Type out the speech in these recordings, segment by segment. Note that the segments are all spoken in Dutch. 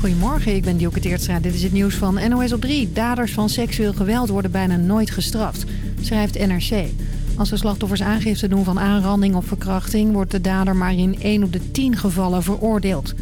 Goedemorgen, ik ben Dielke Teertstra. Dit is het nieuws van NOS op 3. Daders van seksueel geweld worden bijna nooit gestraft, schrijft NRC. Als de slachtoffers aangifte doen van aanranding of verkrachting... wordt de dader maar in 1 op de 10 gevallen veroordeeld.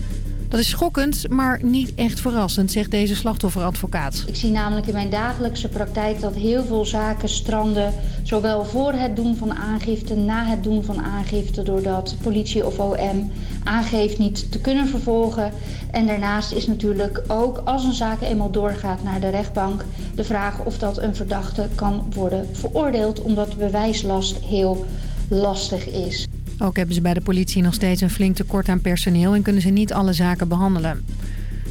Dat is schokkend, maar niet echt verrassend, zegt deze slachtofferadvocaat. Ik zie namelijk in mijn dagelijkse praktijk dat heel veel zaken stranden... zowel voor het doen van aangifte, na het doen van aangifte... doordat politie of OM aangeeft niet te kunnen vervolgen. En daarnaast is natuurlijk ook, als een zaak eenmaal doorgaat naar de rechtbank... de vraag of dat een verdachte kan worden veroordeeld... omdat bewijslast heel lastig is. Ook hebben ze bij de politie nog steeds een flink tekort aan personeel... en kunnen ze niet alle zaken behandelen.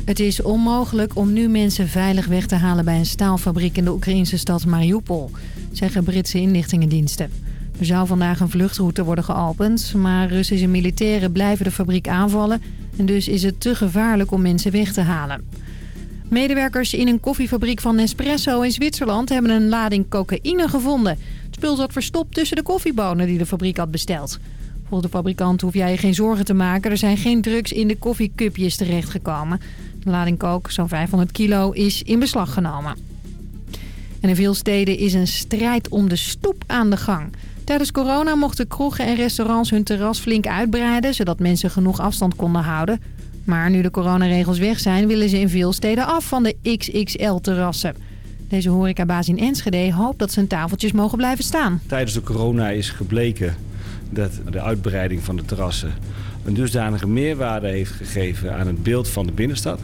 Het is onmogelijk om nu mensen veilig weg te halen bij een staalfabriek in de Oekraïnse stad Mariupol, zeggen Britse inlichtingendiensten. Er zou vandaag een vluchtroute worden geopend, maar Russische militairen blijven de fabriek aanvallen en dus is het te gevaarlijk om mensen weg te halen. Medewerkers in een koffiefabriek van Nespresso in Zwitserland hebben een lading cocaïne gevonden. Het spul zat verstopt tussen de koffiebonen die de fabriek had besteld. Volgens de fabrikant hoef jij je geen zorgen te maken. Er zijn geen drugs in de koffiecupjes terechtgekomen. De lading kook, zo'n 500 kilo, is in beslag genomen. En in veel steden is een strijd om de stoep aan de gang. Tijdens corona mochten kroegen en restaurants hun terras flink uitbreiden... zodat mensen genoeg afstand konden houden. Maar nu de coronaregels weg zijn... willen ze in veel steden af van de XXL-terrassen. Deze horecabaas in Enschede hoopt dat zijn tafeltjes mogen blijven staan. Tijdens de corona is gebleken dat de uitbreiding van de terrassen een dusdanige meerwaarde heeft gegeven aan het beeld van de binnenstad.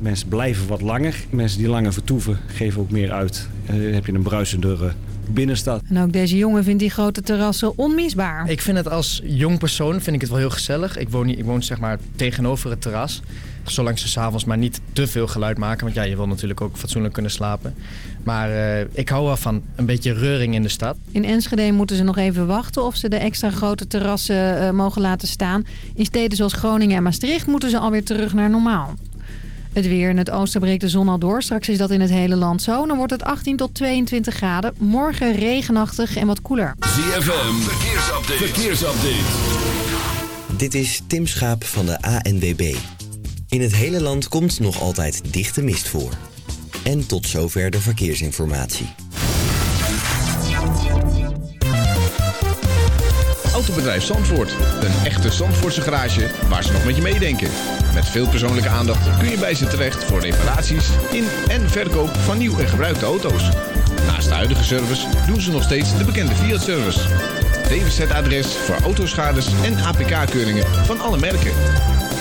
Mensen blijven wat langer. Mensen die langer vertoeven geven ook meer uit. En dan heb je een bruisendere binnenstad. En ook deze jongen vindt die grote terrassen onmisbaar. Ik vind het als jong persoon vind ik het wel heel gezellig. Ik woon, niet, ik woon zeg maar tegenover het terras. Zolang ze s'avonds maar niet te veel geluid maken. Want ja, je wil natuurlijk ook fatsoenlijk kunnen slapen. Maar uh, ik hou wel van een beetje reuring in de stad. In Enschede moeten ze nog even wachten of ze de extra grote terrassen uh, mogen laten staan. In steden zoals Groningen en Maastricht moeten ze alweer terug naar normaal. Het weer. In het oosten breekt de zon al door. Straks is dat in het hele land zo. Dan wordt het 18 tot 22 graden. Morgen regenachtig en wat koeler. ZFM. Verkeersupdate. Verkeersupdate. Dit is Tim Schaap van de ANWB. In het hele land komt nog altijd dichte mist voor. En tot zover de verkeersinformatie. Autobedrijf Zandvoort. Een echte Zandvoortse garage waar ze nog met je meedenken. Met veel persoonlijke aandacht kun je bij ze terecht voor reparaties in en verkoop van nieuw en gebruikte auto's. Naast de huidige service doen ze nog steeds de bekende Fiat-service. DWZ-adres voor autoschades en APK-keuringen van alle merken.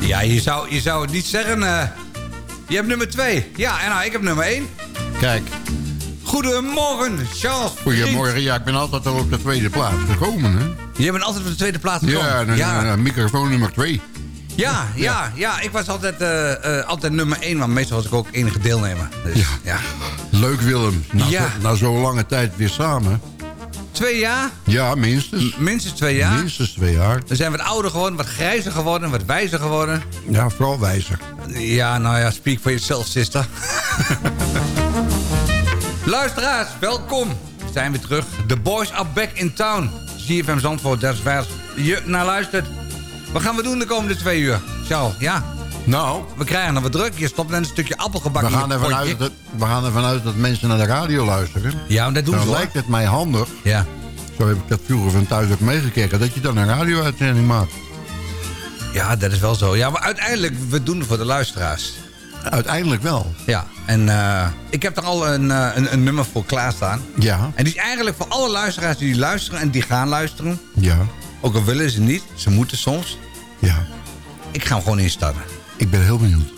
Ja, je zou, je zou het niet zeggen. Uh, je hebt nummer 2. Ja, en nou, ik heb nummer 1. Kijk. Goedemorgen, Charles. Goedemorgen. Ja, ik ben altijd al op de tweede plaats gekomen, hè? Je bent altijd op de tweede plaats gekomen? Ja, dan, ja. Dan, microfoon nummer 2. Ja, ja, ja, ik was altijd, uh, uh, altijd nummer 1, want meestal was ik ook enige deelnemer. Dus, ja. ja. Leuk Willem. Na, ja. na zo'n lange tijd weer samen. Twee jaar? Ja, minstens. M minstens twee jaar? Minstens twee jaar. We zijn wat ouder geworden, wat grijzer geworden, wat wijzer geworden. Ja, vooral wijzer. Ja, nou ja, speak for yourself, sister. Luisteraars, welkom. We zijn weer terug. The boys are back in town. ZFM Zandvoort, dat is waar je naar luistert. Wat gaan we doen de komende twee uur? Charles, ja? Nou... We krijgen nog wat druk. Je stopt net een stukje appelgebak we gaan, ervan uit dat, we gaan ervan uit dat mensen naar de radio luisteren. Ja, dat doen ze lijkt het mij handig. Ja. Zo heb ik dat vroeger van thuis ook meegekregen. Dat je dan een radio-uitzending maakt. Ja, dat is wel zo. Ja, maar uiteindelijk, we doen het voor de luisteraars. Uiteindelijk wel. Ja, en uh, ik heb er al een, uh, een, een, nummer voor klaarstaan. Ja. En die is eigenlijk voor alle luisteraars die luisteren en die gaan luisteren. Ja. Ook al willen ze niet, ze moeten soms. Ja. Ik ga hem gewoon instarten. Ik ben heel benieuwd.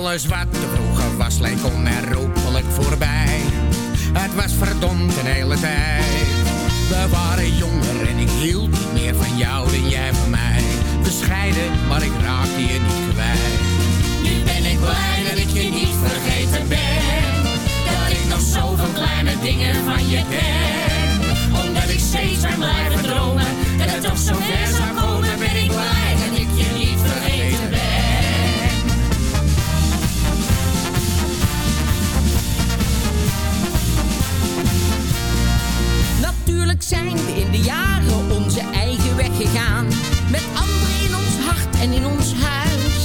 Alles wat er vroeger was, leek onherroepelijk voorbij. Het was verdomd een hele tijd. We waren jonger en ik hield niet meer van jou dan jij van mij. We scheiden, maar ik raakte je niet kwijt. Nu ben ik blij dat ik je niet vergeten ben. Dat ik nog zoveel kleine dingen van je ken. Omdat ik steeds ben blijven dromen. Dat het toch zo ver zou komen, ben ik blij Zijn we in de jaren onze eigen weg gegaan. Met anderen in ons hart en in ons huis.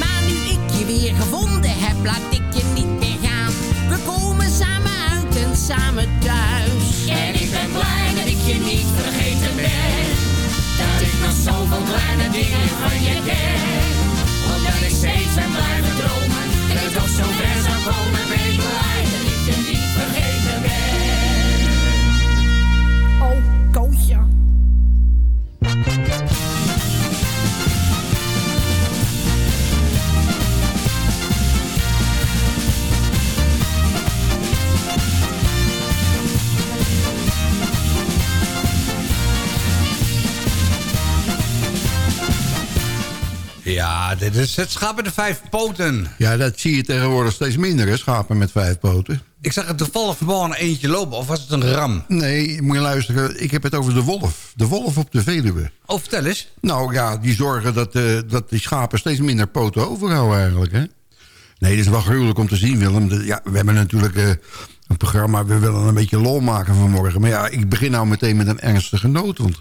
Maar nu ik je weer gevonden heb, laat ik je niet meer gaan. We komen samen uit en samen thuis. En ik ben blij dat ik je niet vergeten ben. Dat ik nog zoveel kleine dingen van je ken. Omdat ik steeds ben blijven dromen. Dat het toch zo ver zou komen, ben blij dat ik je niet vergeten ben. Ja, dit is het schaap met de vijf poten. Ja, dat zie je tegenwoordig steeds minder, hè, schapen met vijf poten. Ik zag het toevallig vanmorgen eentje lopen, of was het een ram? Nee, moet je luisteren, ik heb het over de wolf. De wolf op de Veluwe. Oh, vertel eens. Nou ja, die zorgen dat, eh, dat die schapen steeds minder poten overhouden eigenlijk, hè. Nee, dat is wel gruwelijk om te zien, Willem. Ja, we hebben natuurlijk eh, een programma, we willen een beetje lol maken vanmorgen. Maar ja, ik begin nou meteen met een ernstige noot. Want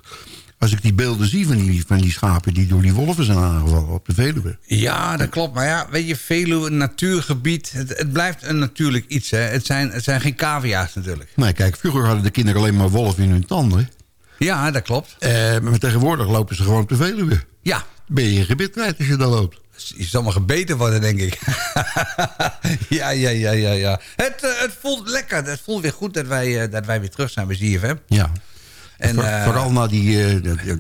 als ik die beelden zie van die, van die schapen die door die wolven zijn aangevallen op de Veluwe. Ja, dat klopt. Maar ja, weet je, Veluwe, een natuurgebied. Het, het blijft een natuurlijk iets, hè. Het zijn, het zijn geen cavia's natuurlijk. Nee, kijk, vroeger hadden de kinderen alleen maar wolf in hun tanden. Ja, dat klopt. Eh, maar tegenwoordig lopen ze gewoon op de Veluwe. Ja. Ben je je gebit kwijt als je daar loopt. Je zal maar gebeten worden, denk ik. ja, ja, ja, ja, ja. Het, eh, het voelt lekker. Het voelt weer goed dat wij, eh, dat wij weer terug zijn bij ZFM. Ja. En, Voor- eh, vooral na die, eh,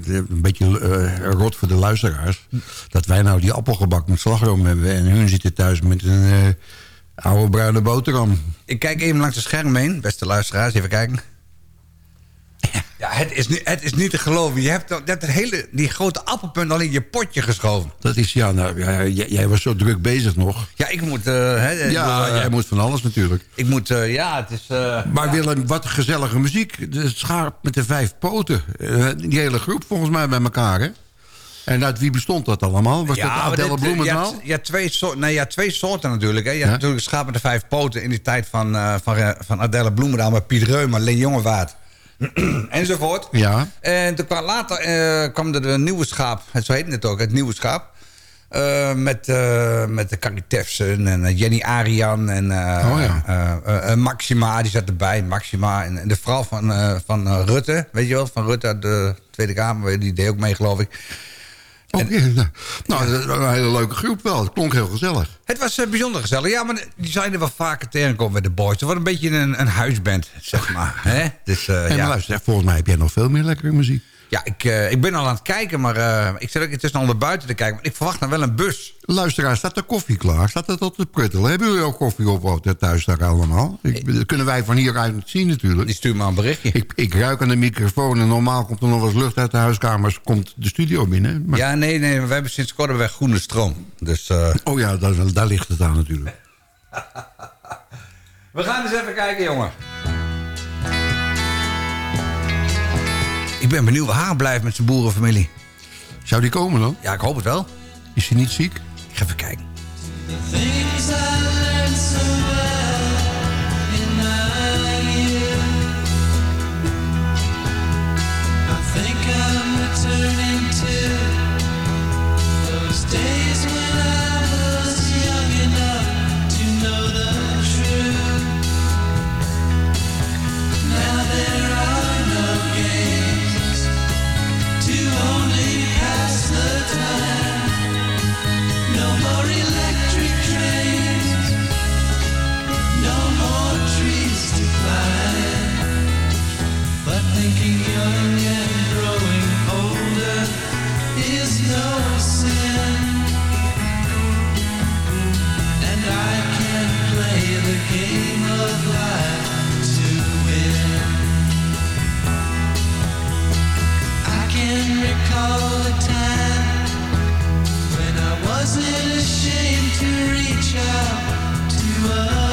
een beetje eh, rot voor de luisteraars... dat wij nou die appelgebak met slagroom hebben... en hun zitten thuis met een oude bruine boterham. Ik kijk even langs het scherm heen, beste luisteraars. Even kijken. Ja, het is, niet, het is niet te geloven. Je hebt, het hele, die grote appelpunt al in je potje geschoven. Dat is, ja, nou, ja, jij, jij was zo druk bezig nog. Ja, ik moet... eh, Ja, jij moet van alles natuurlijk. Ik moet, eh, ja, het is... eh, Maar Willem, wat gezellige muziek. De schaap met de vijf poten. Die hele groep volgens mij bij elkaar, hè? En uit wie bestond dat allemaal? Was dat dit- Bloemendaal? Ja, ja, twee soorten, nee, ja, twee soorten natuurlijk. Hè. Je Ja. hebt natuurlijk schaap met de vijf poten in die tijd van, van, van Adelle Bloemendaal... met Piet Reumer, Leen Jongewaard enzovoort. Ja. En toen kwam later eh, kwam er de nieuwe schaap, zo heet het ook, het nieuwe schaap. Eh, met, eh, met de Carrie Tefsen en Jenny Arian en Oh ja. Maxima, die zat erbij. Maxima en, en de vrouw van, van Rutte, weet je wel, van Rutte uit de Tweede Kamer, die deed ook mee geloof ik. Oh, ja, nou, nou, was een hele leuke groep wel. Het klonk heel gezellig. Het was eh, bijzonder gezellig. Ja, maar die zijn er wel vaker tegenkomen met de boys. Het wordt een beetje een, een huisband, zeg maar. Hè? Dus, eh, En ja. luister, volgens mij heb jij nog veel meer lekkere muziek. Ja, ik, eh, ik ben al aan het kijken, maar eh, ik zit ook intussen al naar buiten te kijken. Maar ik verwacht nou wel een bus. Luisteraar, staat de koffie klaar? Staat dat tot te pruttelen? Hebben jullie ook koffie op thuis daar allemaal? Ik, dat kunnen wij van hieruit niet zien natuurlijk. Die stuurt me een berichtje. Ik, ik ruik aan de microfoon en normaal komt er nog wel eens lucht uit de huiskamers. Komt de studio binnen. Maar, Ja, nee, nee, we hebben sinds kort wij groene stroom. Dus eh, Oh ja, daar, daar ligt het aan natuurlijk. we gaan eens even kijken, jongen. Ik ben benieuwd waar Haar blijft met zijn boerenfamilie. Zou die komen dan? Ja, ik hoop het wel. Is hij niet ziek? Ik ga even kijken. When I wasn't ashamed to reach out to a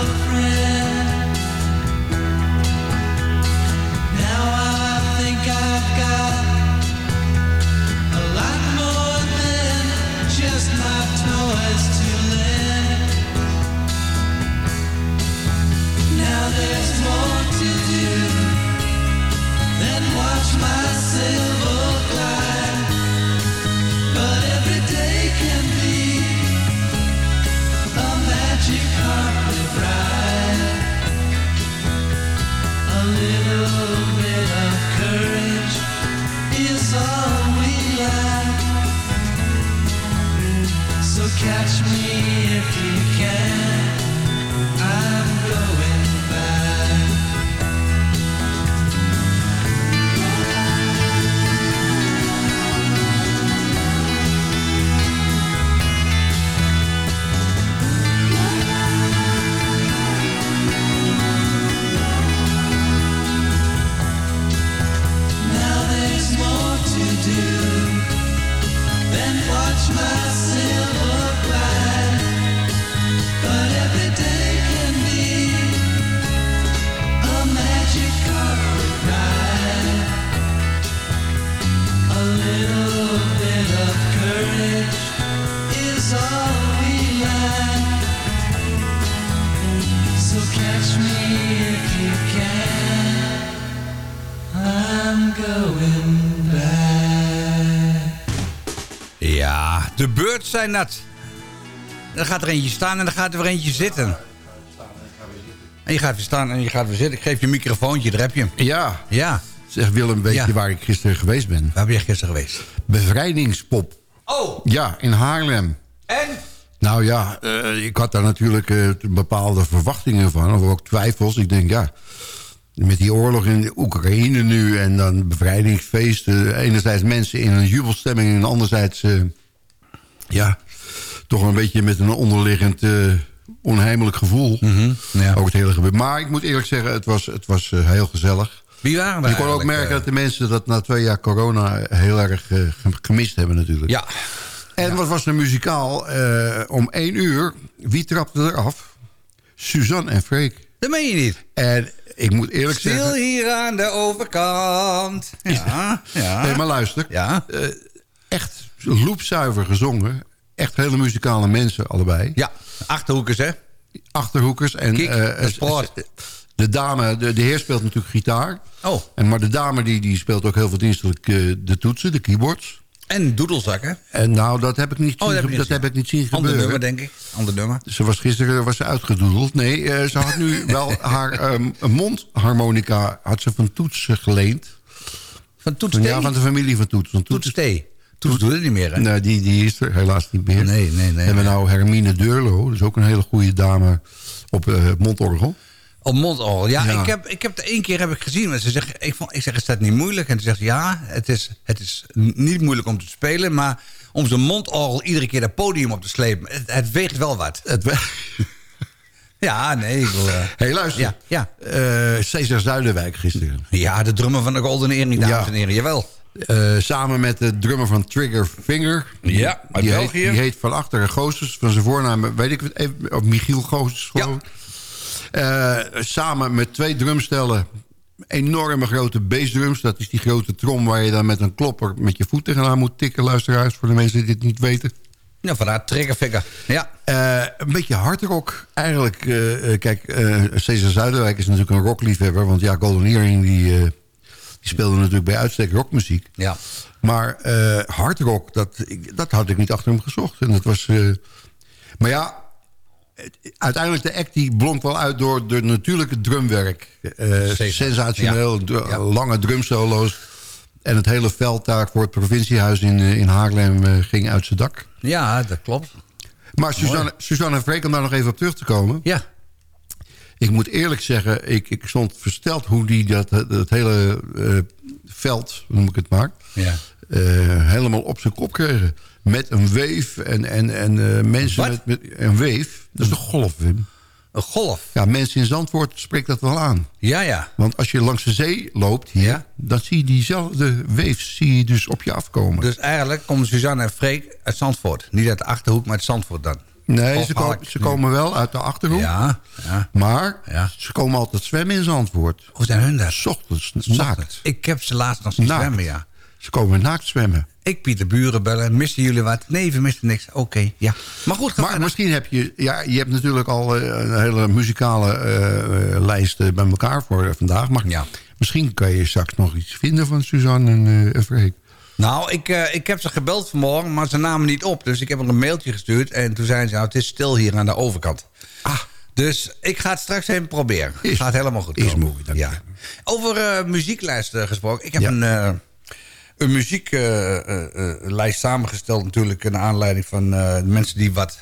zijn dat. Dan gaat er eentje staan en dan gaat er weer eentje zitten. En je gaat weer staan en je gaat weer zitten. Ik geef je een microfoontje, daar heb je hem. Ja. Ja. Zeg Willem, weet Ja. je waar ik gisteren geweest ben? Waar ben je gisteren geweest? Bevrijdingspop. Oh! Ja, in Haarlem. En? Nou ja, eh, ik had daar natuurlijk eh, bepaalde verwachtingen van. Of ook twijfels. Ik denk, ja, met die oorlog in de Oekraïne nu... en dan bevrijdingsfeesten. Enerzijds mensen in een jubelstemming... en anderzijds, eh, ja, toch een beetje met een onderliggend... eh, onheimelijk gevoel. Mhm, ja. Ook het hele gebeuren. Maar ik moet eerlijk zeggen, het was, het was eh, heel gezellig. Wie waren er Je kon ook merken eh? dat de mensen dat na twee jaar corona heel erg gemist hebben natuurlijk. Ja. En wat was er muzikaal? Om één uur, wie trapte eraf? Suzanne en Freek. Dat meen je niet. En ik moet eerlijk Stil zeggen... hier aan de overkant. Ja, ja. Nee, maar luister. Ja. Echt loepzuiver gezongen. Echt hele muzikale mensen, allebei. Ja, Achterhoekers, hè? Achterhoekers. En, eh, de sport. De dame, de, de heer speelt natuurlijk gitaar. Oh. En, maar de dame die, die speelt ook heel verdienstelijk eh, de toetsen, de keyboards. En doedelzakken. En nou, dat heb ik niet zien, Oh, dat heb dat heb ik niet zien Ander gebeuren. nummer, denk ik. Ander nummer. Ze was gisteren was ze uitgedoedeld. Nee, ze had nu wel haar ehm, mondharmonica had ze van Toets eh, geleend. Van Toets Van, ja, van de familie van Toets. Want Toets T. Toets doet het niet meer, hè? Nee, die, die is er helaas niet meer. Nee, nee, nee. We hebben nou Hermine Deurlo. Dat is ook een hele goede dame op het mondorgel. Op mondorgel. Ja, Ja. Ik, heb, ik heb het één keer heb ik gezien. Maar ze zegt, ik, vond, ik zeg, is dat niet moeilijk? En ze zegt, ja, het is, het is niet moeilijk om te spelen. Maar om zo'n mondorgel iedere keer dat podium op te slepen. Het, het weegt wel wat. Het we- Ja, nee. Ik wil, eh, hey, luister. Ja, ja. Eh, Cesar Zuiderwijk gisteren. ja, de drummer van de Golden Earring, dames Ja. en heren. Jawel. Eh, samen met de drummer van Trigger Finger. Ja, uit die heet, België. die heet van achteren Goossens. Van zijn voornaam weet ik het even. Of Michiel Goossens. Eh, samen met twee drumstellen enorme grote bassdrums. Dat is die grote trom waar je dan met een klopper met je voet tegenaan moet tikken, luisteraars. Voor de mensen die dit niet weten. Ja, vandaar triggerfinger. Ja. Eh, een beetje hardrock eigenlijk. kijk, Cesar Zuiderwijk is natuurlijk een rockliefhebber. Want ja, Golden Earring die, die speelde natuurlijk bij uitstek rockmuziek. Ja. Maar eh hardrock, dat, ik- dat had ik niet achter hem gezocht. En dat was... eh, maar ja, uiteindelijk de act die blonk wel uit door de natuurlijke drumwerk. Eh, sensationeel, Ja. d- Ja. lange drumsolo's. En het hele veld daar voor het provinciehuis in, in Haarlem ging uit zijn dak. ja, dat klopt. Maar Suzanne, Suzanne Freek, om daar nog even op terug te komen. Ja. Ik moet eerlijk zeggen, ik, ik stond versteld hoe die dat, dat hele eh, veld, noem ik het maar... Ja. eh, helemaal op zijn kop kregen. Met een weef en, en, en eh, mensen met, met een weef. Dat is de golf, Wim. Een golf? Ja, mensen in Zandvoort spreekt dat wel aan. Ja, ja. Want als je langs de zee loopt hier... dan zie je diezelfde weef zie je dus op je afkomen. Dus eigenlijk komen Suzanne en Freek uit Zandvoort. Niet uit de Achterhoek, maar uit Zandvoort dan. Nee, ze, komen, Halk. ze komen wel uit de Achterhoek. Ja, ja. Maar Ja. ze komen altijd zwemmen in Zandvoort. Hoe zijn hun daar? Ochtends, naakt. Ik heb ze laatst nog zien Naakt. zwemmen, ja. Ze komen naakt zwemmen. Ik Pieter Buren bellen. Missen jullie wat? Nee, we missen niks. Oké, ja. Maar goed, Maar misschien heb je... Ja, je hebt natuurlijk al eh, een hele muzikale eh, eh, lijst bij elkaar voor vandaag. Maar Ja. misschien kan je straks nog iets vinden van Suzanne en, Freek. Nou, ik, eh, ik heb ze gebeld vanmorgen, maar ze namen niet op. Dus ik heb er een mailtje gestuurd. En toen zeiden ze, nou, het is stil hier aan de overkant. Ah. Dus ik ga het straks even proberen. Is- gaat helemaal goed is komen. mooi, dank ja. je. Over eh, muzieklijst eh, gesproken. Ik heb Ja. een, eh, een muzieklijst samengesteld natuurlijk... naar aanleiding van mensen die wat,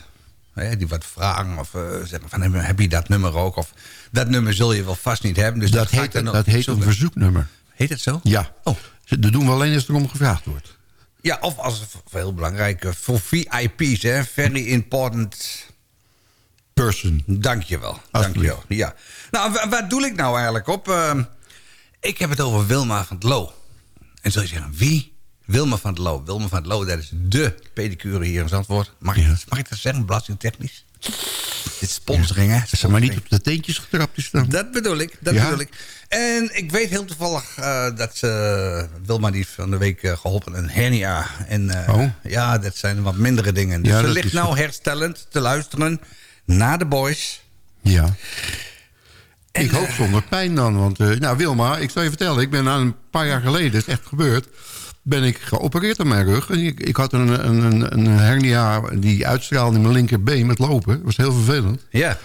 die wat vragen. Of zeggen van, heb- je dat nummer ook? Of dat nummer zul je wel vast niet hebben. Dus Dat ik heet, dat heet een verzoeknummer. Heet het zo? Ja. Oh. Dat doen we alleen als er om gevraagd wordt. Ja, of als heel belangrijk, eh, voor VIP's, hè. Very important. Person. Dankjewel. Dankjewel. Ja. Nou, wa- waar doe ik nou eigenlijk op? Ehm, ik heb het over Wilma van het Loo. En zul je zeggen, wie? Wilma van het Loo. Wilma van het Loo, dat is dé pedicure hier in Zandvoort. Mag, ik, Ja. mag ik dat zeggen, belastingtechnisch? Dit is sponsoring, hè? Ze maar niet op de teentjes getrapt is dan. Dat bedoel ik, dat Ja. bedoel ik. En ik weet heel toevallig eh, dat ze... Wilma die van de week eh, geholpen een hernia. En eh, Oh. ja, dat zijn wat mindere dingen. Dus Ja, ze ligt is- nou herstellend te luisteren naar de boys. Ja. En, ik hoop eh, zonder pijn dan. Want, eh, nou Wilma, ik zal je vertellen. Ik ben aan een paar jaar geleden, het is echt gebeurd... ben ik geopereerd aan mijn rug. Ik, ik had een, een, een, een hernia die uitstraalde in mijn linkerbeen met lopen. Dat was heel vervelend. Ja.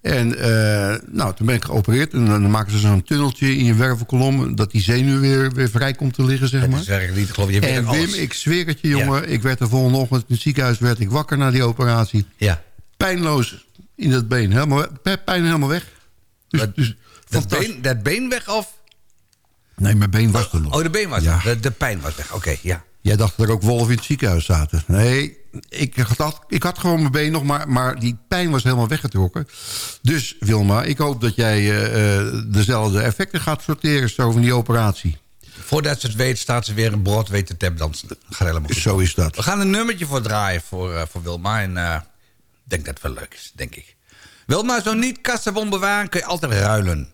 En eh, nou, toen ben ik geopereerd. En dan maken ze zo'n tunneltje in je wervelkolom... dat die zenuw weer, weer vrij komt te liggen, zeg maar. is werkelijk niet, geloof je. En Wim, alles. ik zweer het je, jongen. Ik werd de volgende ochtend in het ziekenhuis werd ik wakker na die operatie. Ja. Pijnloos in dat been. Helemaal, pijn helemaal weg. Dus, Dat- dus Dat been, dat been weg of... Nee, mijn been was er nog. Oh, de been was Ja. De, de pijn was weg. Oké, ja. Jij dacht dat er ook wolven in het ziekenhuis zaten. Nee, ik had, ik had gewoon mijn been nog, maar, maar die pijn was helemaal weggetrokken. Dus Wilma, ik hoop dat jij eh, eh, dezelfde effecten gaat sorteren zo van die operatie. Voordat ze het weet, staat ze weer een brood te tapdansen. Dat gaat helemaal goed. Zo is dat. We gaan een nummertje voor draaien voor, eh, voor Wilma. En ik denk dat het wel leuk is, denk ik. Wilma, zo niet kassenbon bewaren, kun je altijd ruilen.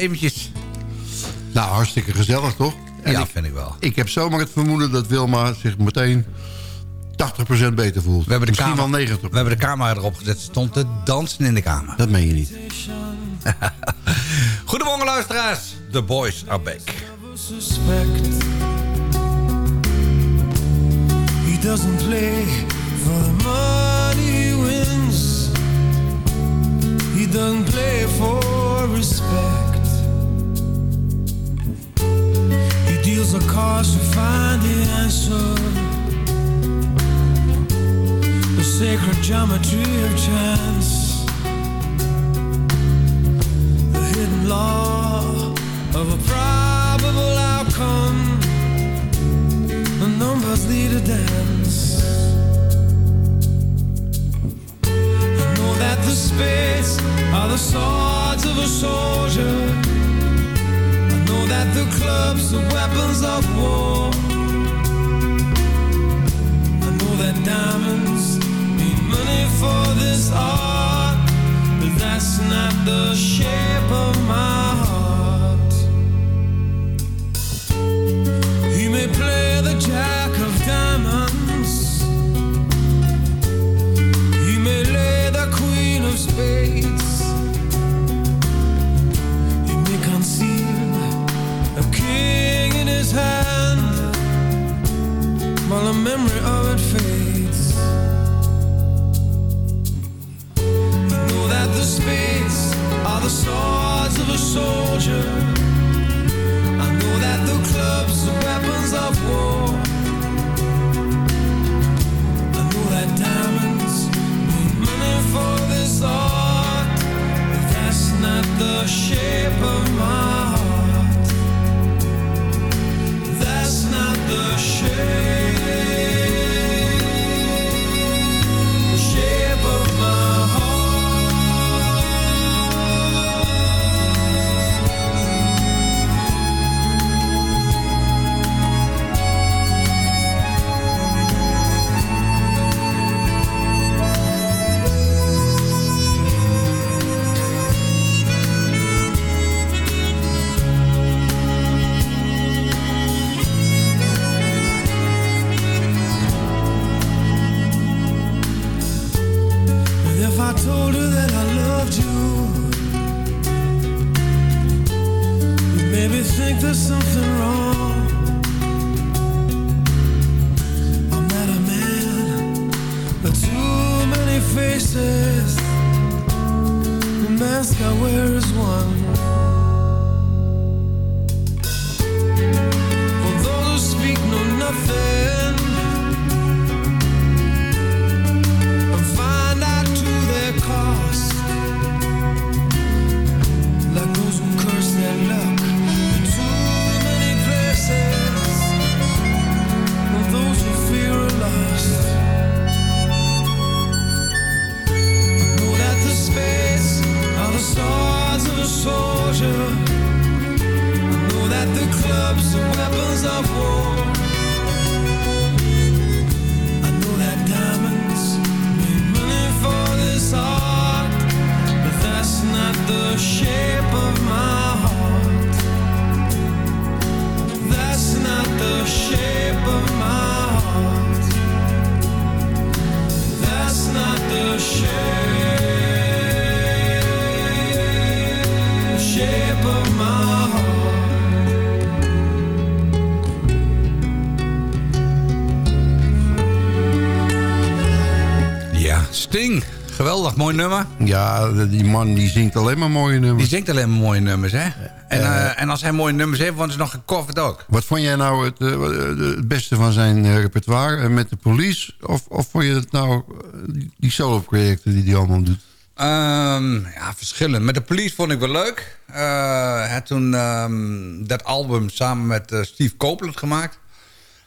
Eventjes. Nou, hartstikke gezellig, toch? En ja, ik, vind ik wel. ik heb zomaar het vermoeden dat Wilma zich meteen 80% beter voelt. We hebben, de Misschien camera, wel 90%. we hebben de camera erop gezet. Ze stond te dansen in de kamer. Dat meen je niet. Goedemorgen luisteraars. The boys are back. suspect He doesn't play for the money he wins He doesn't play for respect deals the cards to find the answer The sacred geometry of chance The hidden law of a probable outcome. The numbers lead a dance. I know that the spades are the swords of a soldier. That the clubs are weapons of war. I know that diamonds need money for this art, but that's not the shape of my heart. He may play the jack the memory of it fades. I know that the spades are the swords of a soldier. I know that the clubs are weapons of war. I know that diamonds need money for this art, but that's not the shape of my mooi nummer. Ja, die man die zingt alleen maar mooie nummers. Die zingt alleen maar mooie nummers, hè? En, eh, en als hij mooie nummers heeft, worden ze nog gecoverd ook. Wat vond jij nou het, eh, het beste van zijn eh, repertoire? Eh, met de police? Of, of vond je het nou eh, die- solo-projecten die hij allemaal doet? Ehm, ja, verschillend. Met de Police vond ik wel leuk. Eh, had toen ehm, dat album samen met eh, Steve Copeland gemaakt.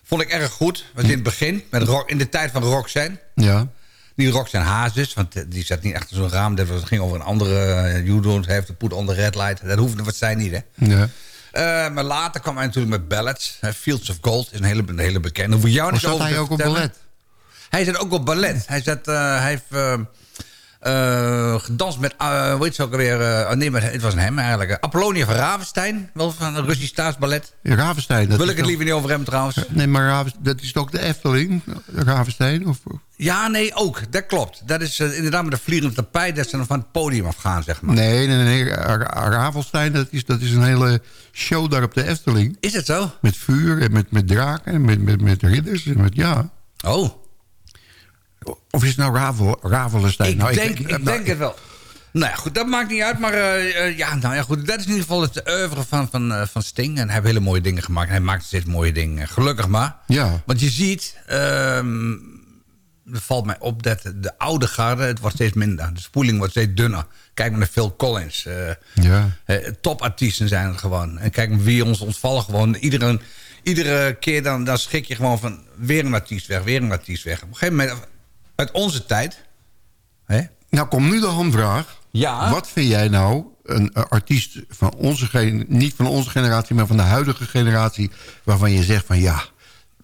Vond ik erg goed. Was in het begin, met rock, in de tijd van Roxanne. Ja. Niet Roxanne Hazes, want eh, die zat niet achter zo'n raam. Dat ging over een andere... Uh, you don't have to put on the red light. Dat hoefde wat zij niet, hè. Ja. Eh, maar later kwam hij natuurlijk met ballads. Eh, Fields of Gold is een hele, een hele bekende. Ik jou niet over hij ook op ballet? Hij zat ook op ballet. Hij, zat, hij heeft... gedanst met, hoe heet ze ook alweer? oh nee, maar het was hem eigenlijk. Apollonia van Ravenstein, wel van een Russisch staatsballet. Ja, Ravenstein. Wil ik het liever niet over hebben trouwens. Nee, maar dat is toch de Efteling, Ravenstein? Of, Ja, nee, ook. Dat klopt. Dat is eh, inderdaad met een vliegend tapijt dat ze dan van het podium afgaan, zeg maar. nee, nee, nee. Ra- Ravenstein, dat is, dat is een hele show daar op de Efteling. Is het zo? Met vuur en met, met draken en met, met, met ridders en met, ja. Oh. Of is het nou Ravel, Ravelestein? Ik Nou, denk, ik denk het wel. Nou ja, goed, dat maakt niet uit. Maar eh, eh, ja, nou ja, goed, dat is in ieder geval het oeuvre van, van, van Sting. En hij heeft hele mooie dingen gemaakt. Hij maakt steeds mooie dingen. Gelukkig maar. Ja. Want je ziet, ehm er valt mij op dat de oude garde, het wordt steeds minder. De spoeling wordt steeds dunner. Kijk maar naar Phil Collins. eh, Ja. eh, topartiesten zijn het gewoon. En kijk maar wie ons ontvallen gewoon. Iedere, iedere keer dan, dan schrik je gewoon van weer een artiest weg, weer een artiest weg. Op een gegeven moment, uit onze tijd... Hè? Nou, komt nu de hamvraag. Ja. Wat vind jij nou een eh, artiest van onze niet van onze generatie, maar van de huidige generatie, waarvan je zegt van ja,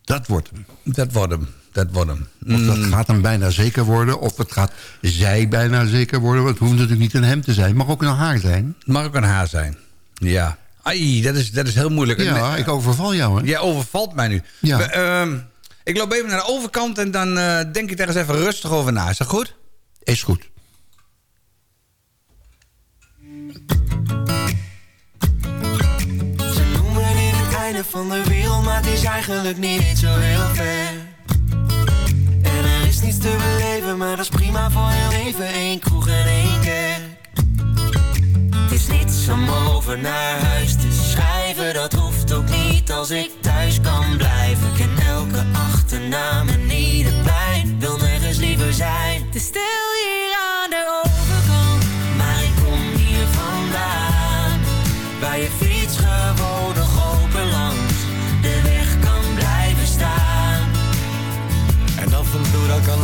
dat wordt hem. Dat wordt hem. Dat wordt hem. Of dat Mm. gaat hem bijna zeker worden, of het gaat zij bijna zeker worden. Want het hoeft natuurlijk niet een hem te zijn, het mag ook een haar zijn. Mag ook een haar zijn. Ja. Ai, dat is, dat is heel moeilijk. Ja, ik overval jou, hè? Jij overvalt mij nu. Ja. We, ehm, ik loop even naar de overkant en dan eh, denk ik daar eens even rustig over na. Is dat goed? Is goed. Ze noemen het einde van de wereld, maar het is eigenlijk niet zo heel ver. Is niets te beleven, maar dat is prima voor heel even. Eén kroeg en één kerk. Het is niets om over naar huis te schrijven, dat hoeft ook niet als ik thuis kan blijven. Ik ken elke achternaam en ieder pijn, wil nergens liever zijn. Te stil hier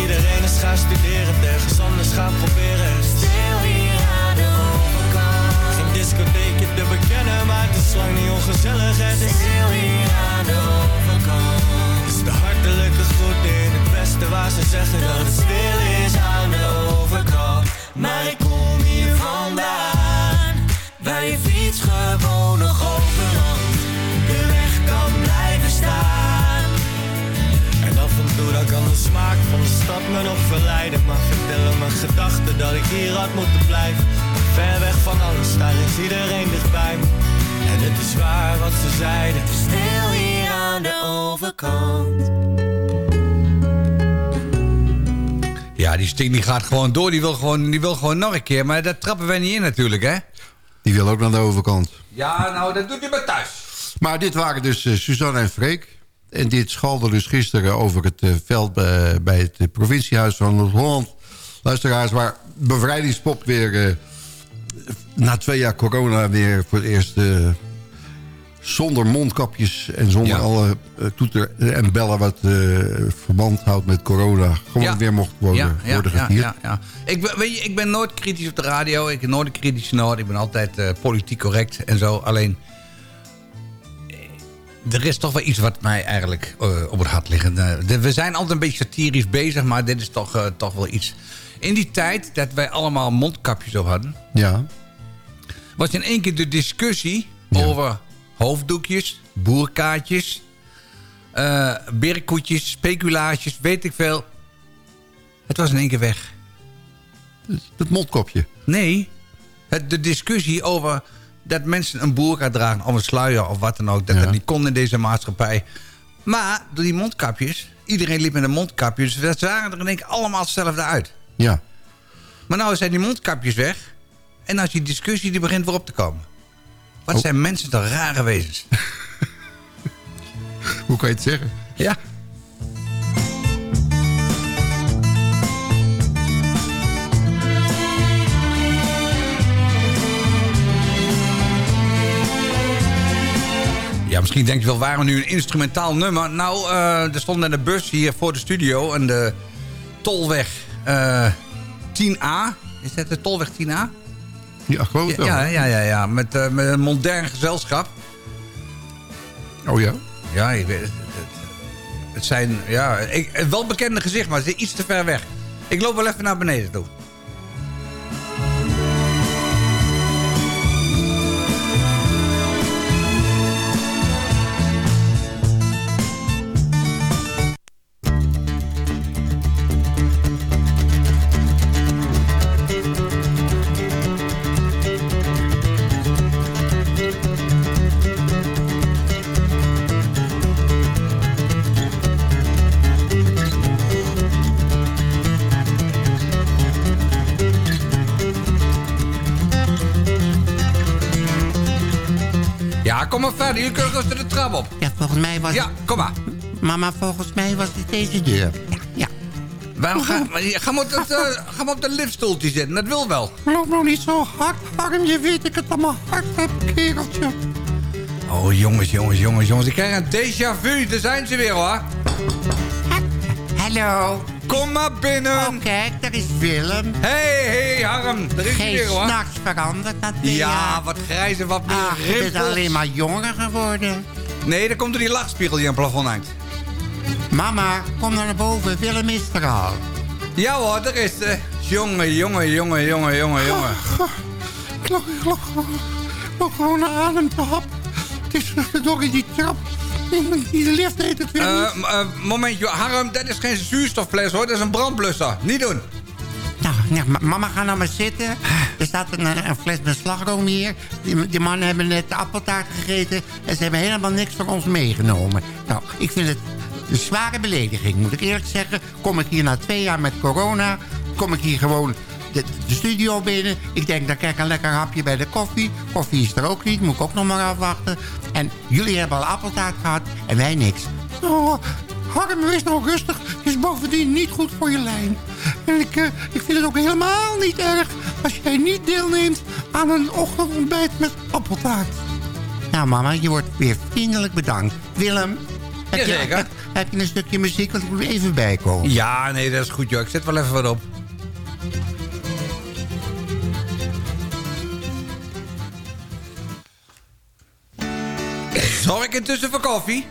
Iedereen is gaan studeren, ergens anders gaan proberen Stil hier aan de overkant. geen discotheekje te bekennen, maar het is lang niet ongezellig Het is Stil hier aan de overkant. Is de hartelijke groet in het westen waar ze zeggen dat het stil is aan de overkant. Maar ik kom hier vandaan. Waar je fiets gewoon nog dan kan de smaak van de stad me nog verleiden Maar vertellen mijn gedachten dat ik hier had moeten blijven Ver weg van alles, daar is iedereen dichtbij me En het is waar wat ze zeiden Stil hier aan de overkant. Ja, die Sting die gaat gewoon door. Die wil gewoon, die wil gewoon nog een keer. Maar daar trappen wij niet in natuurlijk, hè? Die wil ook naar de overkant. Ja, nou, dat doet hij maar thuis. Maar dit waren dus eh, Suzanne en Freek. En dit schalde dus gisteren over het eh, veld bij, bij het eh, provinciehuis van Noord-Holland. Luisteraars, waar bevrijdingspop weer eh, na twee jaar corona weer voor het eerst... eh, zonder mondkapjes en zonder Ja. alle eh, toeter en bellen... wat eh, verband houdt met corona. Gewoon Ja. weer mocht worden, ja, worden gevierd. ja, ja. Ik, ben- weet je, ik ben nooit kritisch op de radio. Ik ben nooit een kritische noot. Ik ben altijd eh, politiek correct en zo. Alleen, eh, er is toch wel iets wat mij eigenlijk eh, op het hart ligt. Eh, we zijn altijd een beetje satirisch bezig, maar dit is toch, eh, toch wel iets. In die tijd dat wij allemaal mondkapjes op hadden... Ja. was in één keer de discussie over hoofddoekjes, boerkaartjes... eh birkoetjes, speculaasjes, weet ik veel. Het was in één keer weg. Het mondkopje? Nee, het, de discussie over dat mensen een boerka dragen... of een sluier of wat dan ook, dat dat niet kon in deze maatschappij. Maar door die mondkapjes, iedereen liep met een mondkapje... dus we zagen er in één keer allemaal hetzelfde uit. Ja. Maar nou zijn die mondkapjes weg... en als die discussie die begint weer op te komen. Wat zijn mensen toch rare wezens? Hoe kan je het zeggen? Ja. Ja, misschien denk je wel, waarom nu een instrumentaal nummer? Nou, eh, er stond net een bus hier voor de studio... en de Tolweg eh, 10A. Is dat de Tolweg 10A? Ja, gewoon Ja, wel. ja, ja, ja, ja. Met, eh, met een modern gezelschap. Oh ja? Ja, ik weet het. Het, zijn, ja, ik, wel bekende gezicht, maar het is iets te ver weg. Ik loop wel even naar beneden toe. Ja. Je kunt rustig de trap op. Ja, volgens mij was Ja, kom maar. Mama, volgens mij was het deze deur. Ja. Waarom ga, ga, maar op dat, eh, ga maar op dat liftstoeltje zitten. Dat wil wel. Loop nou niet zo hard, Harm. Je weet ik het mijn hart heb, kereltje. Oh, jongens, jongens, jongens, jongens. Ik krijg een déjà vu. Daar zijn ze weer, hoor. Hallo. Kom maar binnen. Oh, kijk, daar is Willem. Hey, hey, Harm. Daar is Geen weer, hoor. s'nachts veranderd, dat Ja, wat grijs en wat meer Ach, je bent alleen maar jonger geworden. Nee, dan komt er die lachspiegel die aan het plafond hangt. Mama, kom naar boven. Willem is er al. Ja hoor, daar is ze. Jongen, jongen, jongen, jongen, jongen, jongen. Ik lag gewoon een adem te hap. Het is door in die trap. Die lift heet het weer Eh, niet. m- eh, momentje, Harm, dat is geen zuurstoffles hoor, dat is een brandblusser. Niet doen. Nou, nou, ma- mama, ga nou maar zitten. Er staat een, eh, een fles met slagroom hier. Die, die mannen hebben net de appeltaart gegeten... en ze hebben helemaal niks van ons meegenomen. Nou, ik vind het een zware belediging, moet ik eerlijk zeggen. Kom ik hier na twee jaar met corona... kom ik hier gewoon de, de studio binnen. Ik denk, dan krijg ik een lekker hapje bij de koffie. Koffie is er ook niet, moet ik ook nog maar afwachten. En jullie hebben al appeltaart gehad en wij niks. Oh, Harm, wees nou rustig. Het is bovendien niet goed voor je lijn. En ik, eh, ik vind het ook helemaal niet erg... als jij niet deelneemt aan een ochtendontbijt met appeltaart. Nou, mama, je wordt weer vriendelijk bedankt. Willem, heb, je, Jazeker. heb, heb je een stukje muziek? Want ik moet even bijkomen. Ja, nee, dat is goed joh. Ik zet wel even wat op. Zorg ik intussen voor koffie?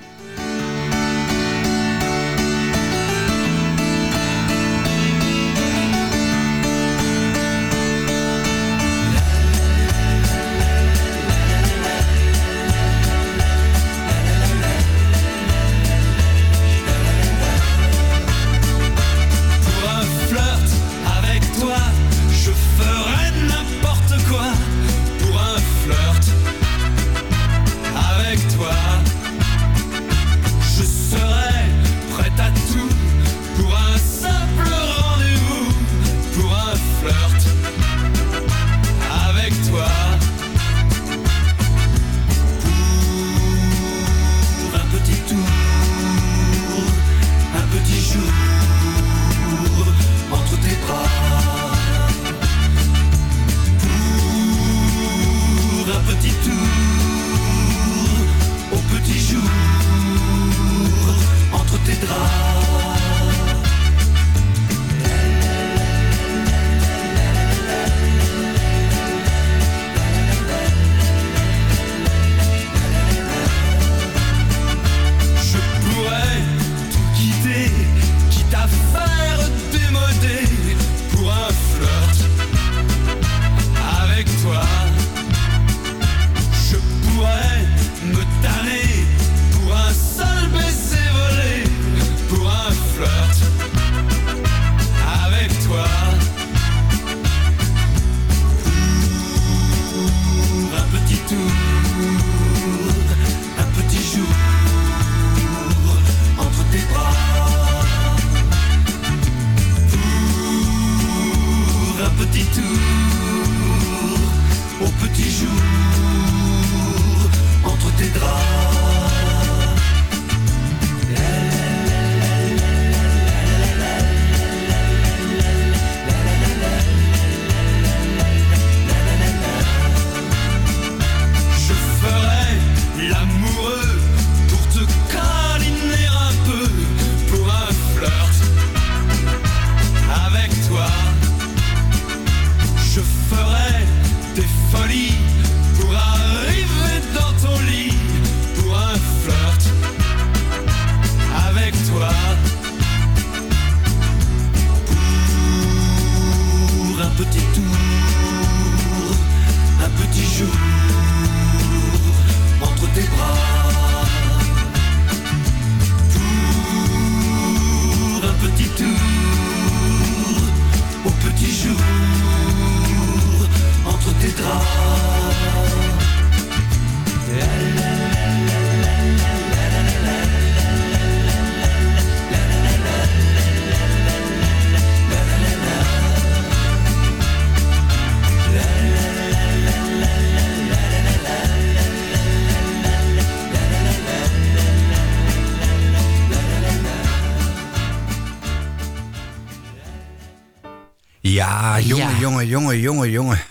Jongen, jongen, jongen?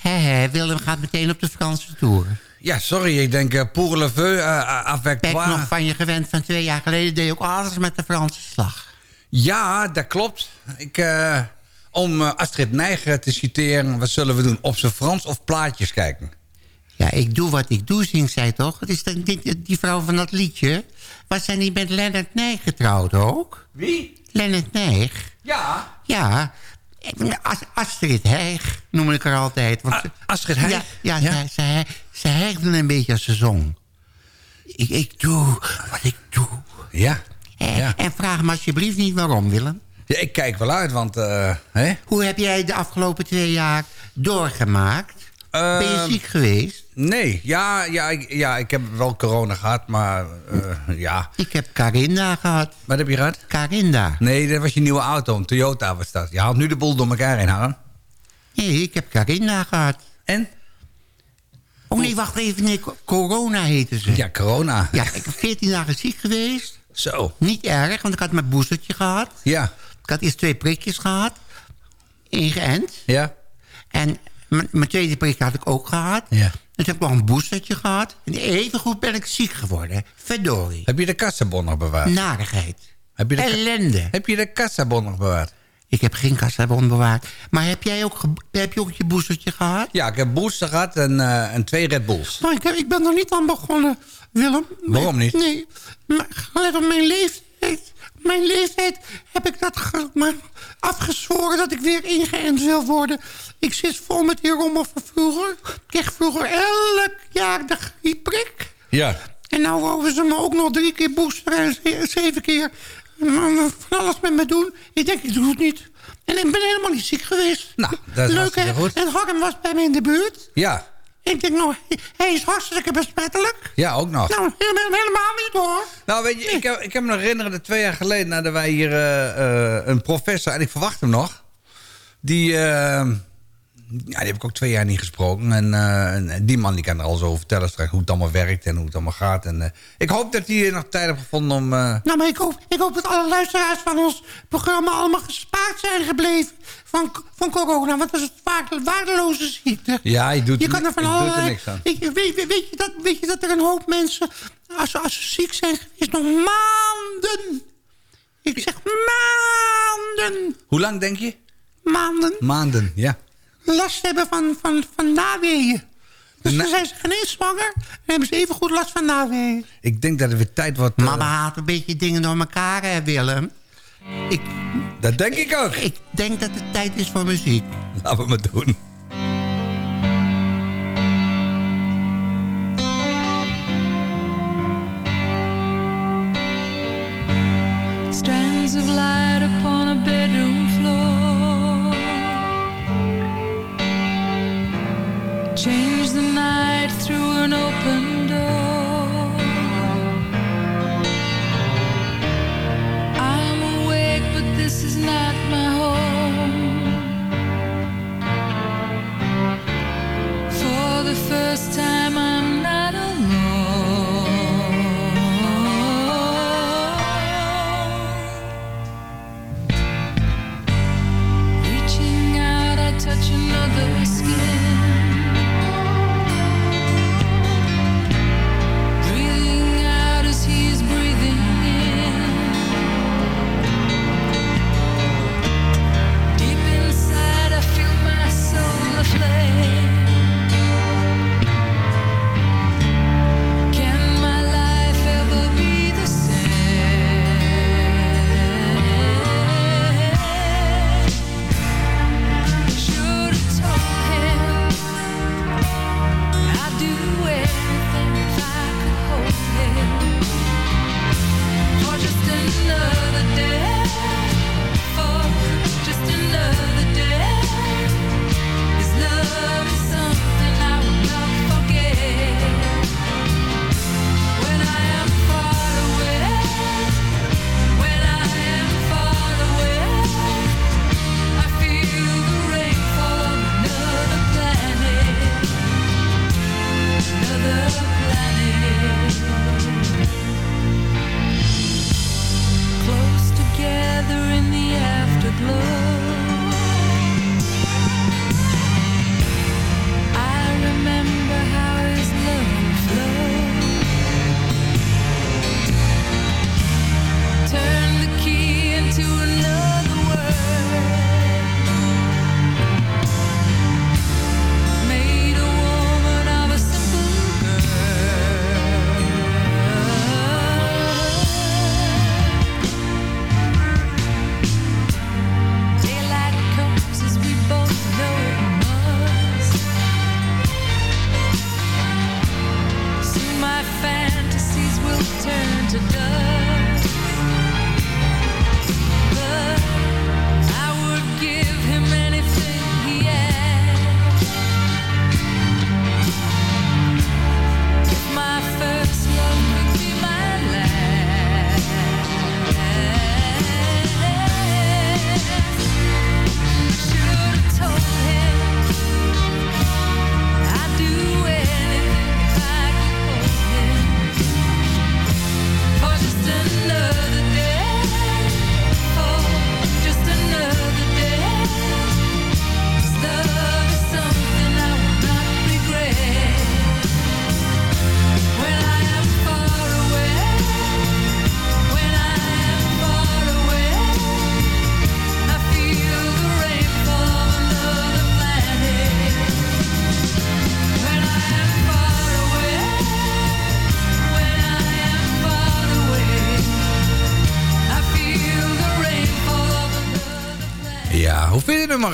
Hé, hé, Willem gaat meteen op de Franse tour. Ja, sorry, ik denk uh, pour le feu, uh, avec Ben nog van je gewend van twee jaar geleden... deed je ook alles met de Franse slag. Ja, dat klopt. Ik, om Astrid Nijger te citeren, wat zullen we doen? Op zijn Frans of plaatjes kijken? Ja, ik doe wat ik doe, zingt zij toch? Het is die, die vrouw van dat liedje. Was zij niet met Leonard Nijg getrouwd ook? Wie? Leonard Nijg. Ja. Ja, Astrid Heig noem ik haar altijd. Want Astrid Heig? Ja, ja, Ze, hijgde een beetje als ze zong. Ik, ik doe wat ik doe. Ja. En, ja. en vraag me alsjeblieft niet waarom, Willem. Ja, ik kijk wel uit, want... eh, hè? Hoe heb jij de afgelopen twee jaar doorgemaakt? Ben je Ehm, ziek geweest? Nee, ja, ja, ik, ja, ik heb wel corona gehad, maar eh, ja. Ik heb Carinda gehad. Wat heb je gehad? Carinda. Nee, dat was je nieuwe auto, een Toyota was dat. Je haalt nu de boel door elkaar heen, Harm. Nee, ik heb Carinda gehad. En? Oh nee, wacht even. Nee, co- corona heette ze. Ja, corona. Ja, ik ben 14 dagen ziek geweest. Zo. Niet erg, want ik had mijn boezertje gehad. Ja. Ik had eerst twee prikjes gehad. Ingeënt. Ja. En mijn tweede prik had ik ook gehad. Ja. En toen heb ik nog een boostertje gehad. En even goed ben ik ziek geworden. Verdorie. Heb je de kassabon nog bewaard? Narigheid. Heb je de, Ellende. heb je de kassabon nog bewaard? Ik heb geen kassabon bewaard. Maar heb jij ook, heb je ook je boostertje gehad? Ja, ik heb booster gehad en, eh, en twee Red Bulls. Maar ik, heb- ik ben er niet aan begonnen, Willem. Waarom niet? Nee, maar let op mijn leeftijd. Mijn leeftijd heb ik dat maar afgezworen dat ik weer ingeënt wil worden. Ik zit vol met die rommel van vroeger. Ik kreeg vroeger elk jaar de griepprik. Ja. En nou wouden ze me ook nog drie keer boosteren en ze- zeven keer van alles met me doen. Ik denk, ik doe het niet. En ik ben helemaal niet ziek geweest. Nou, dat is Leuk, hè? goed. En Harm was bij me in de buurt. Ja. Ik denk, nou, hij is hartstikke besmettelijk. Ja, ook nog. Nou, helemaal, niet hoor. Nou, weet je, ik, heb, ik heb me nog herinneren dat twee jaar geleden hadden wij hier eh, eh, een professor, en ik verwacht hem nog. Die, eh, ja, die heb ik ook twee jaar niet gesproken. En, eh, en die man die kan er al zo over vertellen straks hoe het allemaal werkt en hoe het allemaal gaat. En, eh, ik hoop dat hij nog tijd heeft gevonden om... eh, Nou, maar ik hoop, ik hoop dat alle luisteraars van ons programma allemaal gespaard zijn gebleven van, van corona. Want dat is een waarde- waardeloze ziekte. ja, je doet, Je kan er van er allerlei... niks aan. Ik, weet, weet, weet je dat, weet je dat er een hoop mensen, als, ze- als ze ziek zijn geweest, nog maanden... Ik zeg maanden, Hoe lang denk je? maanden Maanden, ja. Last hebben van, van, van naweeën. Dus Na- dan zijn ze geen eens zwanger en hebben ze even goed last van naweeën. Ik denk dat het weer tijd wordt... eh, Mama haalt een beetje dingen door elkaar, hè, Willem. Ik, dat denk ik ook. ik denk dat het tijd is voor muziek. Laten we maar doen. change the night through an open door. I'm awake, but this is not my home. For the first time.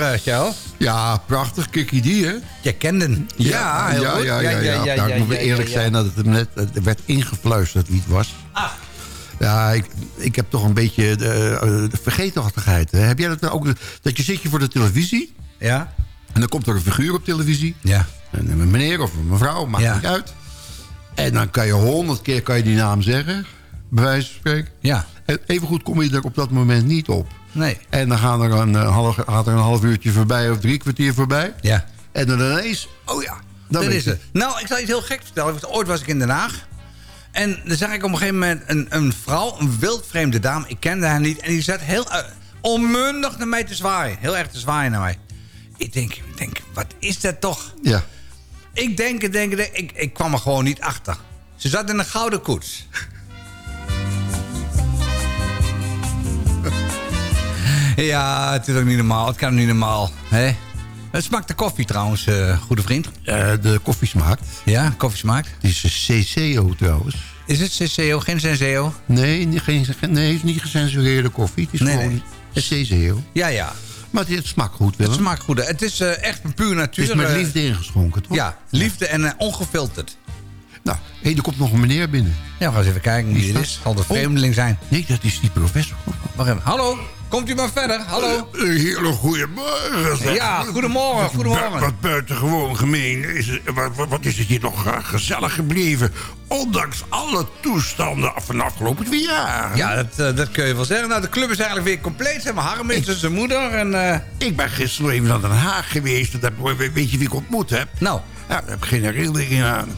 Uh, Kjell? Ja, prachtig. Kikkie die, hè? Je kende hem. Ja, heel ja, goed. ja, ja, ja. Nou, ik moet ja, eerlijk ja, ja. zijn dat het hem net het werd ingefluisterd wie het was. Ah. Ja, ik, ik heb toch een beetje de, eh, de vergeetachtigheid. Hè? Heb jij dat nou ook? Dat je zit je voor de televisie. Ja. En dan komt er een figuur op televisie. Ja. Een meneer of een mevrouw, maakt Ja. niet uit. En dan kan je honderd keer kan je die naam zeggen. Bij wijze van spreken. Ja. En Evengoed kom je er op dat moment niet op. Nee. En dan gaan er een, eh, half, gaat er een half uurtje voorbij of drie kwartier voorbij. Ja. En dan ineens, oh ja, dat is het. Nou, ik zal iets heel gek vertellen. Ooit was ik in Den Haag. En dan zag ik op een gegeven moment een, een vrouw, een wildvreemde dame. Ik kende haar niet. En die zat heel eh, onmundig naar mij te zwaaien. Heel erg te zwaaien naar mij. Ik denk, ik denk wat is dat toch? Ja. Ik denk, ik denk, ik denk, ik, ik kwam er gewoon niet achter. Ze zat in een gouden koets. ja, het is ook niet normaal. Het kan niet normaal. Hè? Het smaakt de koffie trouwens, eh, goede vriend. Eh, de koffie smaakt. Ja, koffie smaakt. Het is een CCO trouwens. Is het CCO, geen CCO? Nee, geen, nee, het is niet gecensureerde koffie. Het is Nee, gewoon CCO. Ja, ja. Maar het, smaakt goed, Willem. Het smaakt goed. Het is eh, echt puur natuur. Het is met liefde ingeschonken, toch? Ja, liefde en ongefilterd. Nou, hé, er komt nog een meneer binnen. Ja, we gaan eens even kijken wie het is. Zal de vreemdeling zijn. Nee, dat is die professor. Wacht even. Hallo, komt u maar verder. Hallo. Hele goedemorgen. zeg. Ja, goedemorgen, goedemorgen. Wat, wat buitengewoon gemeen. Is het, wat, wat- is het hier nog eh, gezellig gebleven. Ondanks alle toestanden van afgelopen twee jaar. Ja, dat, eh, dat kun je wel zeggen. Nou, de club is eigenlijk weer compleet. Zeg maar, Harm is dus zijn moeder. En, eh, Ik ben gisteren even naar Den Haag geweest. Dat weet je wie ik ontmoet heb? Nou. Ja, daar heb ik geen herinnering aan.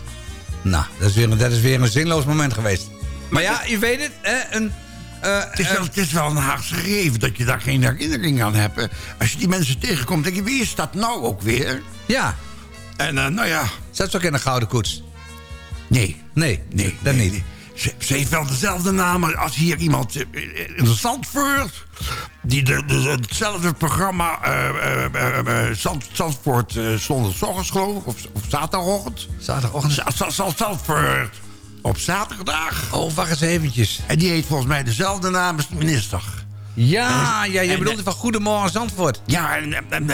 Nou, dat is, weer, een- dat is weer een zinloos moment geweest. Maar ja, je weet het, hè, een, het, is wel, het is wel een Haagse gegeven dat je daar geen herinnering aan hebt. hè. Als je die mensen tegenkomt, denk je, wie is dat nou ook weer? Ja. En eh, nou ja... Zat ze ook in een gouden koets? Nee. Nee, nee dat niet. Ze, ze heeft wel dezelfde naam als hier iemand eh, in Zandvoort. Die de, de- hetzelfde programma eh, eh, eh, eh, Zand, Zandvoort uh, zondagochtend geloof ik. Of, of zaterdagochtend. Zaterdagochtend? Z- Zandvoort op zaterdag. Oh, wacht eens eventjes. En die heeft volgens mij dezelfde naam als de minister. Ja, ja, je En- bedoelt van Goedemorgen Zandvoort. Ja, en,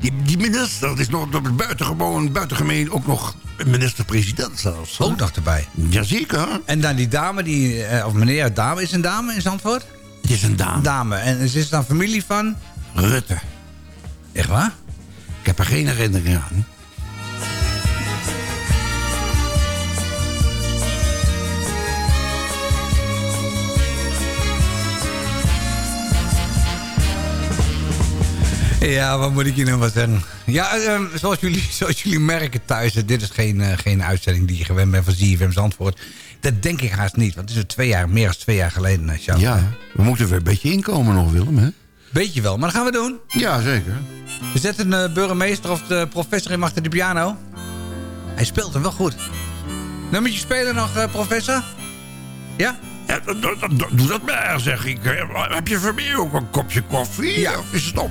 die, die minister is nog buitengewoon, buitengemeen ook nog minister-president zelfs. Ook nog erbij. Jazeker. En dan die dame, die, eh, of meneer, dame, is een dame in Zandvoort? Het is een dame. Dame. En ze is dan familie van? Rutte. Echt waar? Ik heb er geen herinnering aan. Ja, wat moet ik je nou wat zeggen? Ja, ehm, zoals, jullie, zoals jullie merken thuis, eh, dit is geen, eh, geen uitzending die je gewend bent van ZFM Zandvoort. Dat denk ik haast niet, want het is twee jaar, meer dan twee jaar geleden, eh, Charles. Ja, we moeten weer een beetje inkomen nog, Willem, hè? Weet je wel, maar dat gaan we doen. Ja, zeker. We zetten de burgemeester of de professor in achter de piano. Hij speelt hem wel goed. Nummertje spelen nog, eh, professor? Ja? Doe dat maar, zeg ik. Eh, Heb je voor mij ook een kopje koffie? Ja. Of is het op?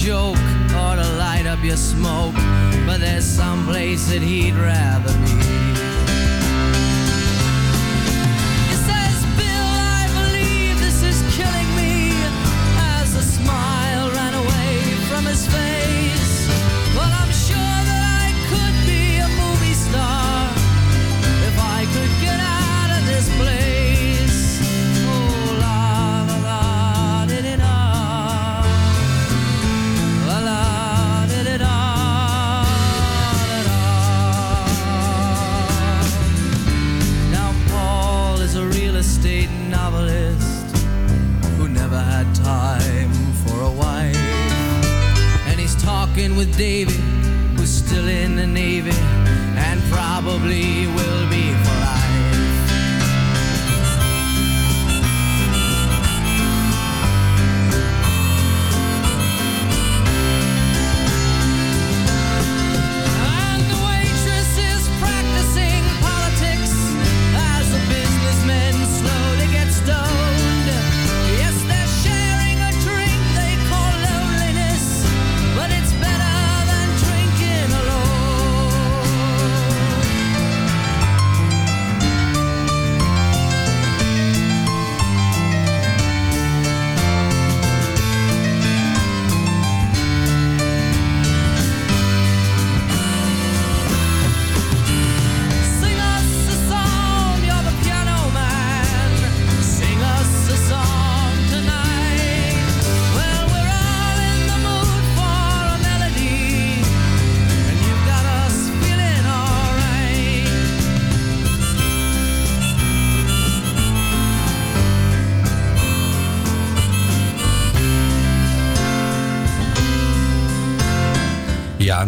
Joke or to light up your smoke. But there's some place that he'd rather be.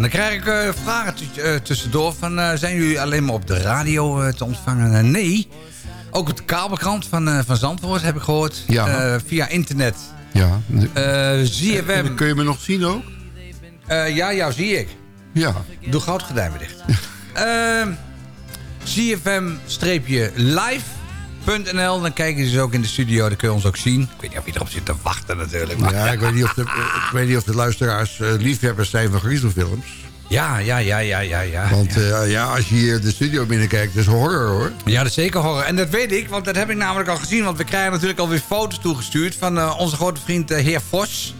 Dan krijg ik eh, vragen eh, tussendoor van... eh, zijn jullie alleen maar op de radio te ontvangen? Nee. Ook op de kabelkrant van, van Zandvoort heb ik gehoord. Ja. Eh, via internet. Ja. ZFM. Kun je me nog zien ook? Ja, jou zie ik. Ja. Doe weer dicht. Ehm CFM-live.nl. Dan kijken ze dus ook in de studio. Dan kun je ons ook zien. Ik weet niet of je erop zit te wachten natuurlijk. Maar Ja, ik weet niet of de, ik weet niet of de luisteraars eh, liefhebbers zijn van griezelfilms. Ja, ja, ja, ja, ja, ja. Want eh, ja, als je hier de studio binnenkijkt, is horror hoor. Ja, dat is zeker horror. En dat weet ik, want dat heb ik namelijk al gezien. Want we krijgen natuurlijk alweer foto's toegestuurd van eh, onze grote vriend eh, heer Vos.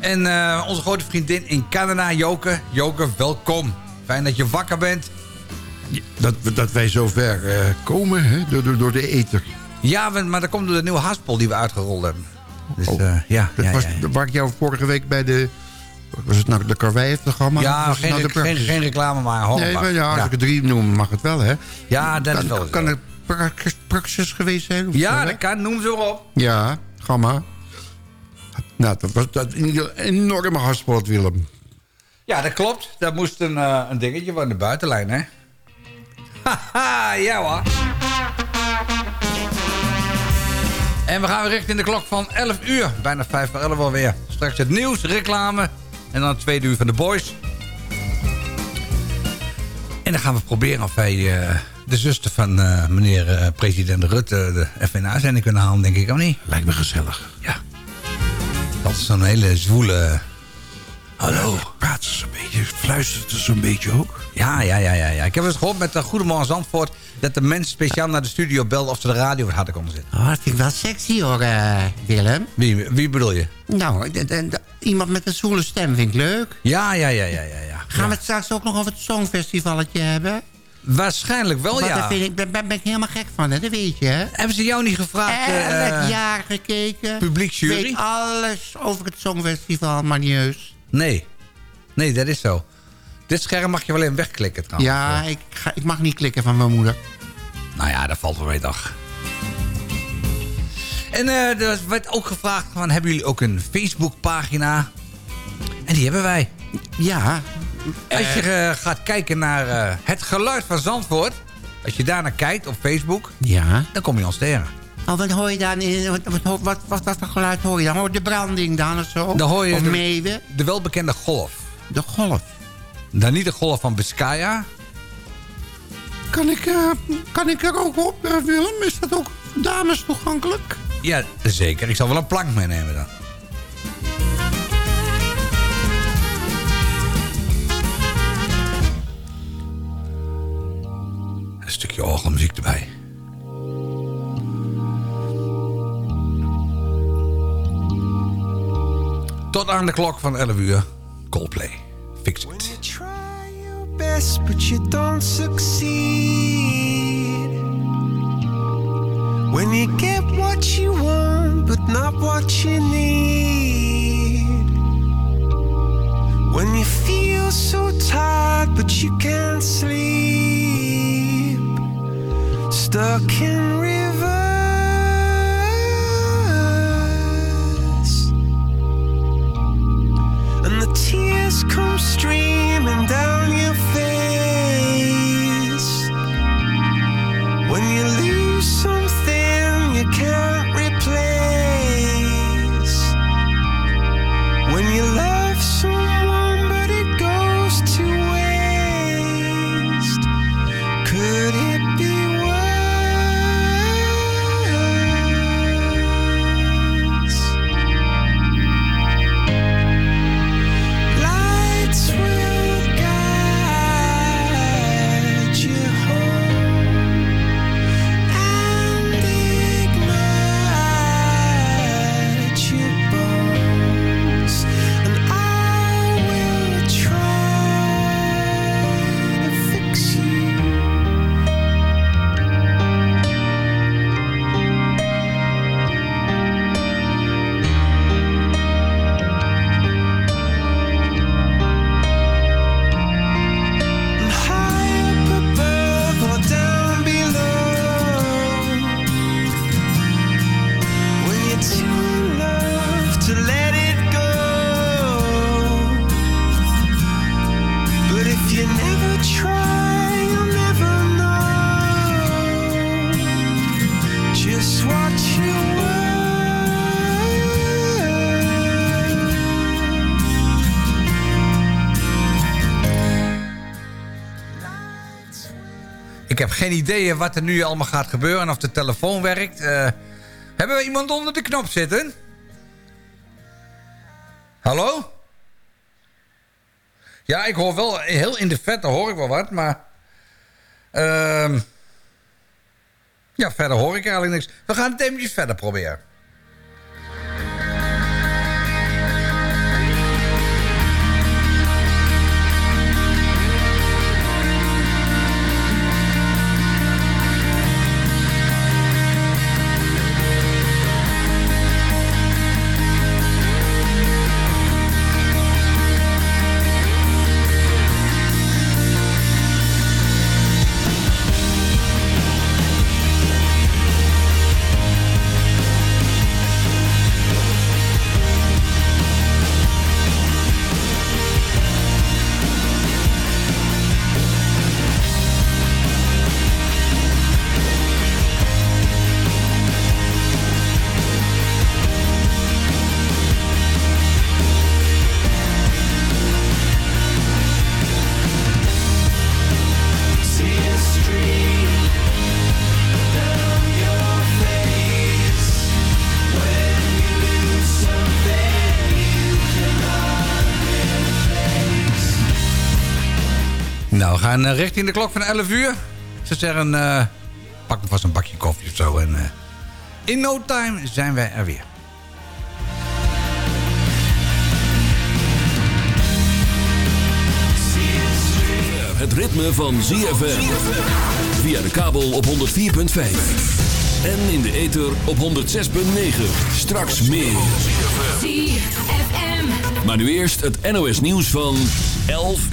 En eh, onze grote vriendin in Canada, Joke. Joke, welkom. Fijn dat je wakker bent. Dat, dat wij zo ver eh, komen hè, door, door, door de ether. Ja, maar dat komt door de nieuwe haspel die we uitgerold hebben. Dus Oh. eh, ja, Dat ja, was ja, waar ik jou vorige week bij de... Was het nou de Karwei-programma? Ja, geen, nou de geen, reclame, maar. Nee, maar ja, als ik het drie noem, mag het wel, hè? Ja, dat kan, is wel. Kan het praxis, praxis geweest zijn? Of Ja, dat kan. Noem ze op. Ja, ga maar. Nou, dat was dat een enorme hartsport, Willem. Ja, dat klopt. Dat moest een, eh, een dingetje van de buitenlijn, hè? Haha, ja hoor. En we gaan weer richting de klok van 11 uur. Bijna 5 voor 11 alweer. Straks het nieuws, reclame. En dan het tweede uur van de boys. En dan gaan we proberen of wij eh, de zuster van eh, meneer eh, president Rutte... de FNA-zending kunnen halen, denk ik, of niet? Lijkt me gezellig. Ja. Dat is zo'n hele zwoele... Hallo. Praat ze een beetje, fluistert ze zo'n beetje ook. Ja, ja, ja, ja, ja. Ik heb eens gehoord met de Goedemorgen Zandvoort... dat de mensen speciaal naar de studio belden of ze de radio wat hadden konden zetten. Oh, dat vind ik wel sexy hoor, eh, Willem. Wie, wie bedoel je? Nou, iemand met een zwoele stem vind ik leuk. Ja, ja, ja, ja, ja. ja. Gaan we het straks ook nog over het Songfestivalletje hebben? Waarschijnlijk wel, Want ja. daar vind ik, daar ben ben ik helemaal gek van, hè? dat weet je. Hè? Hebben ze jou niet gevraagd? eh, Elk jaar gekeken. publieksjury? Weet alles over het Songfestival, heus. Nee. Nee, dat is zo. Dit scherm mag je wel even wegklikken trouwens. Ja, ik, ga, ik mag niet klikken van mijn moeder. Nou ja, dat valt wel mee dag. En eh, er werd ook gevraagd van, hebben jullie ook een Facebookpagina? En die hebben wij. Ja. Als je eh, gaat kijken naar eh, het geluid van Zandvoort... als je daarnaar kijkt op Facebook... Ja. dan kom je ons tegen. Oh, wat hoor je dan? in- Wat, wat, wat, geluid hoor je dan? Hoor je de branding dan of zo? Dan hoor je of de, meeuwen? de welbekende golf. De golf. Dan niet de golf van Biscaya. Kan ik, eh, kan ik er ook op, Willem? Is dat ook dames toegankelijk? Ja, zeker. Ik zal wel een plank meenemen dan. Een stukje orgelmuziek erbij. Tot aan de klok van 11 uur. Coldplay. Fix it. Try your best, but you don't succeed. When you get what you want, but not what you need. When you feel so tired, but you can't sleep. Stuck in heb geen idee wat er nu allemaal gaat gebeuren en of de telefoon werkt. Eh, hebben we iemand onder de knop zitten? Hallo? Ja, ik hoor wel heel in de vette hoor ik wel wat, maar... ehm, ja, verder hoor ik eigenlijk niks. We gaan het eventjes verder proberen. Gaan eh, richting de klok van 11 uur. Ze zeggen, eh, pak vast een bakje koffie of zo. En eh, in no time zijn wij er weer. Het ritme van ZFM. Via de kabel op 104.5. En in de ether op 106.9. Straks meer. ZFM. Maar nu eerst het NOS nieuws van 11